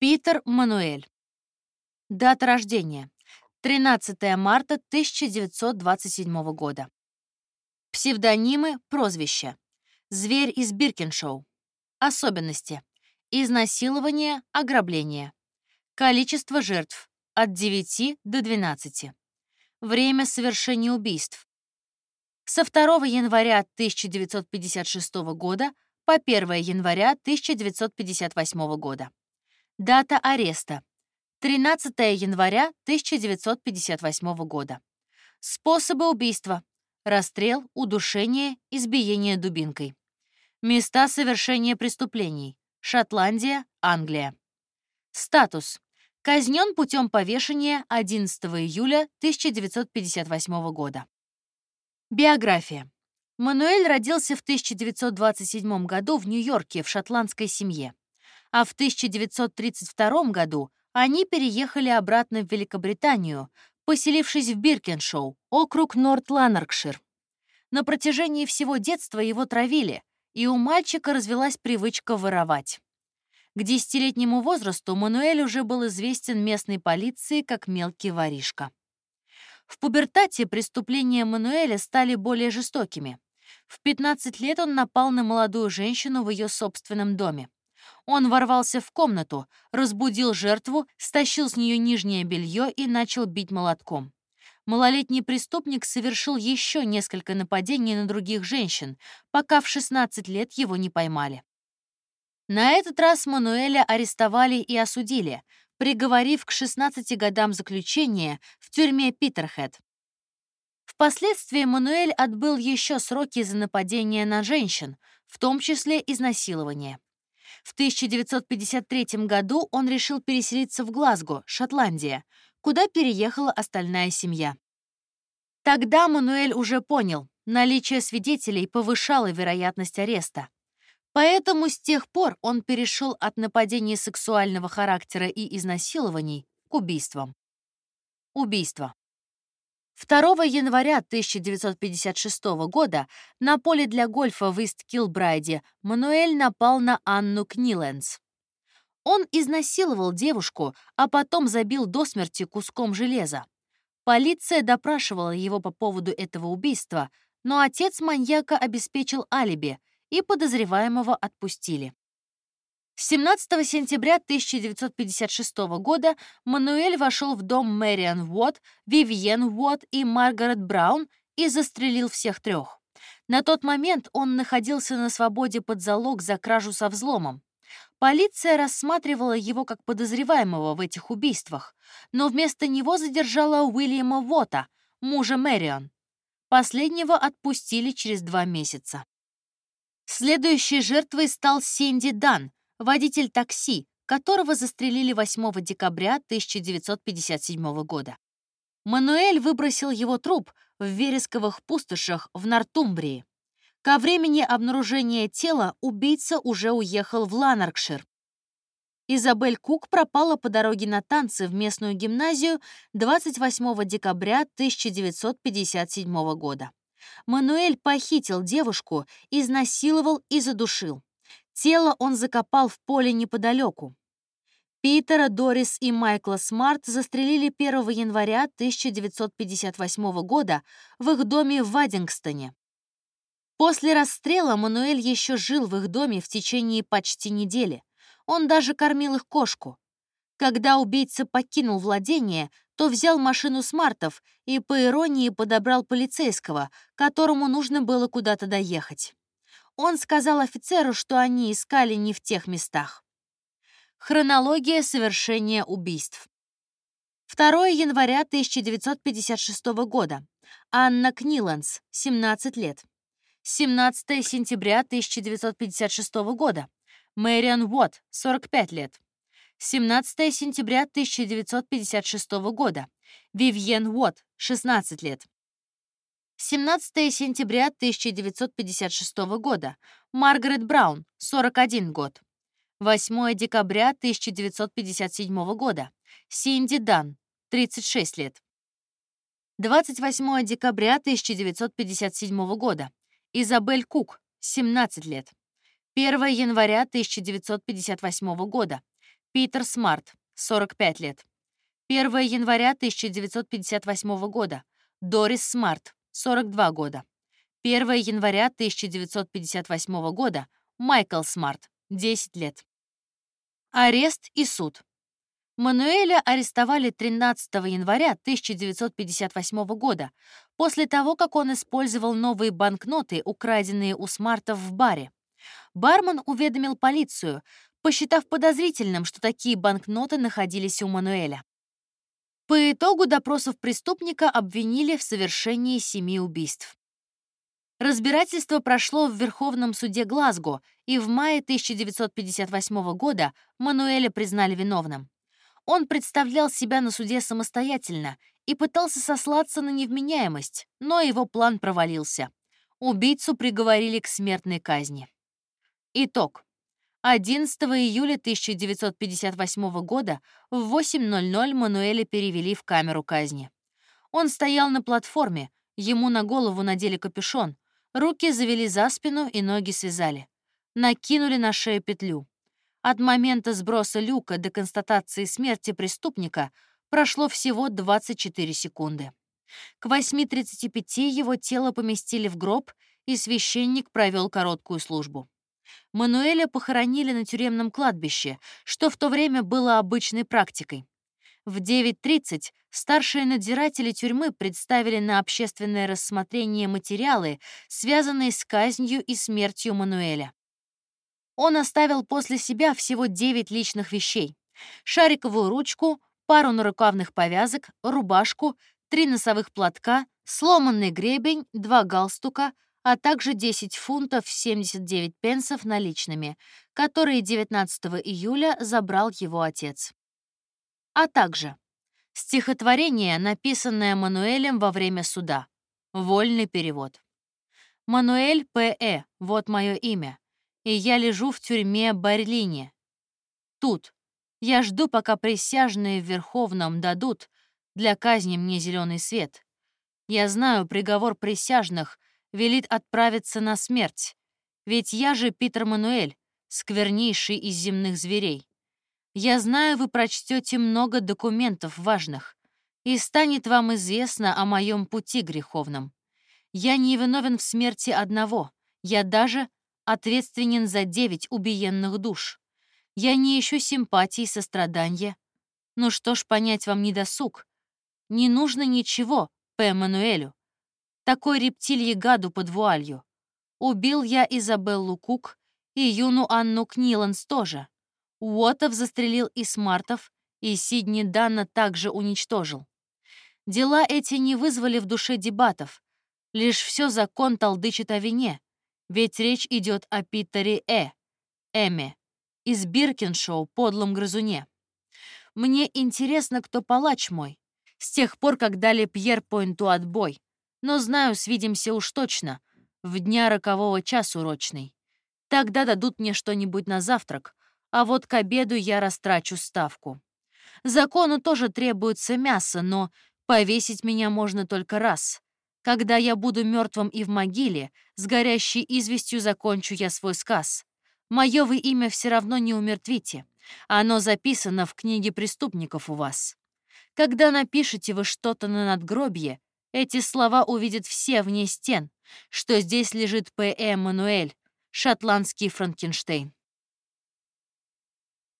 Питер Мануэль. Дата рождения. 13 марта 1927 года. Псевдонимы, прозвища. Зверь из Биркиншоу. Особенности. Изнасилование, ограбление. Количество жертв от 9 до 12. Время совершения убийств. Со 2 января 1956 года по 1 января 1958 года. Дата ареста. 13 января 1958 года. Способы убийства. Расстрел, удушение, избиение дубинкой. Места совершения преступлений. Шотландия, Англия. Статус. Казнен путем повешения 11 июля 1958 года. Биография. Мануэль родился в 1927 году в Нью-Йорке в шотландской семье, а в 1932 году они переехали обратно в Великобританию, поселившись в Биркеншоу, округ Норт-Ланаркшир. На протяжении всего детства его травили, и у мальчика развелась привычка воровать. К десятилетнему возрасту Мануэль уже был известен местной полиции как мелкий воришка. В пубертате преступления Мануэля стали более жестокими. В 15 лет он напал на молодую женщину в ее собственном доме. Он ворвался в комнату, разбудил жертву, стащил с нее нижнее белье и начал бить молотком. Малолетний преступник совершил еще несколько нападений на других женщин, пока в 16 лет его не поймали. На этот раз Мануэля арестовали и осудили, приговорив к 16 годам заключения в тюрьме Питерхед. Впоследствии Мануэль отбыл еще сроки за нападение на женщин, в том числе изнасилование. В 1953 году он решил переселиться в Глазго, Шотландия, куда переехала остальная семья. Тогда Мануэль уже понял, наличие свидетелей повышало вероятность ареста. Поэтому с тех пор он перешел от нападений сексуального характера и изнасилований к убийствам. Убийство. 2 января 1956 года на поле для гольфа в Ист-Килбрайде Мануэль напал на Анну Книленс. Он изнасиловал девушку, а потом забил до смерти куском железа. Полиция допрашивала его по поводу этого убийства, но отец маньяка обеспечил алиби, и подозреваемого отпустили. 17 сентября 1956 года Мануэль вошел в дом Мэриан Уотт, Вивьен Уотт и Маргарет Браун и застрелил всех трех. На тот момент он находился на свободе под залог за кражу со взломом. Полиция рассматривала его как подозреваемого в этих убийствах, но вместо него задержала Уильяма Вота, мужа Мэрион. Последнего отпустили через два месяца. Следующей жертвой стал Синди Дан, водитель такси, которого застрелили 8 декабря 1957 года. Мануэль выбросил его труп в вересковых пустошах в Нортумбрии. Ко времени обнаружения тела убийца уже уехал в Ланаркшир. Изабель Кук пропала по дороге на танцы в местную гимназию 28 декабря 1957 года. Мануэль похитил девушку, изнасиловал и задушил. Тело он закопал в поле неподалеку. Питера, Дорис и Майкла Смарт застрелили 1 января 1958 года в их доме в Вадингстоне. После расстрела Мануэль еще жил в их доме в течение почти недели. Он даже кормил их кошку. Когда убийца покинул владение, то взял машину Смартов и, по иронии, подобрал полицейского, которому нужно было куда-то доехать. Он сказал офицеру, что они искали не в тех местах. Хронология совершения убийств. 2 января 1956 года. Анна Книланс, 17 лет. 17 сентября 1956 года. Мэриан Уотт, 45 лет. 17 сентября 1956 года. Вивьен Уотт, 16 лет. 17 сентября 1956 года. Маргарет Браун, 41 год. 8 декабря 1957 года. Синди Дан, 36 лет. 28 декабря 1957 года. Изабель Кук, 17 лет. 1 января 1958 года. Питер Смарт, 45 лет. 1 января 1958 года. Дорис Смарт, 42 года. 1 января 1958 года. Майкл Смарт, 10 лет. Арест и суд. Мануэля арестовали 13 января 1958 года, после того, как он использовал новые банкноты, украденные у Смартов в баре. Бармен уведомил полицию, посчитав подозрительным, что такие банкноты находились у Мануэля. По итогу допросов преступника обвинили в совершении семи убийств. Разбирательство прошло в Верховном суде Глазго, и в мае 1958 года Мануэля признали виновным. Он представлял себя на суде самостоятельно и пытался сослаться на невменяемость, но его план провалился. Убийцу приговорили к смертной казни. Итог. 11 июля 1958 года в 8.00 Мануэля перевели в камеру казни. Он стоял на платформе, ему на голову надели капюшон, Руки завели за спину и ноги связали. Накинули на шею петлю. От момента сброса люка до констатации смерти преступника прошло всего 24 секунды. К 8.35 его тело поместили в гроб, и священник провел короткую службу. Мануэля похоронили на тюремном кладбище, что в то время было обычной практикой. В 9.30 старшие надзиратели тюрьмы представили на общественное рассмотрение материалы, связанные с казнью и смертью Мануэля. Он оставил после себя всего 9 личных вещей. Шариковую ручку, пару нарукавных повязок, рубашку, три носовых платка, сломанный гребень, два галстука, а также 10 фунтов 79 пенсов наличными, которые 19 июля забрал его отец а также стихотворение, написанное Мануэлем во время суда. Вольный перевод. Мануэль П.Э. Вот мое имя. И я лежу в тюрьме Барлине. Тут. Я жду, пока присяжные в Верховном дадут для казни мне зеленый свет. Я знаю, приговор присяжных велит отправиться на смерть. Ведь я же Питер Мануэль, сквернейший из земных зверей. Я знаю, вы прочтете много документов важных, и станет вам известно о моем пути греховном. Я не виновен в смерти одного, я даже ответственен за девять убиенных душ. Я не ищу симпатии и сострадания. Ну что ж, понять вам не досуг. Не нужно ничего, П. Мануэлю. Такой рептилье гаду под вуалью. Убил я Изабеллу Кук и юну Анну Книланс тоже. Уотов застрелил и Смартов, и Сидни Данна также уничтожил. Дела эти не вызвали в душе дебатов. Лишь все закон толдычит о вине. Ведь речь идет о Питере Э, Эме, из Биркиншоу, подлом грызуне. Мне интересно, кто палач мой. С тех пор, как дали Пьер Пойнту отбой. Но знаю, свидимся уж точно, в дня рокового часу урочный. Тогда дадут мне что-нибудь на завтрак, а вот к обеду я растрачу ставку. Закону тоже требуется мясо, но повесить меня можно только раз. Когда я буду мертвым и в могиле, с горящей известью закончу я свой сказ. Мое вы имя все равно не умертвите. Оно записано в книге преступников у вас. Когда напишете вы что-то на надгробье, эти слова увидят все вне стен, что здесь лежит П.Э. Мануэль, шотландский Франкенштейн.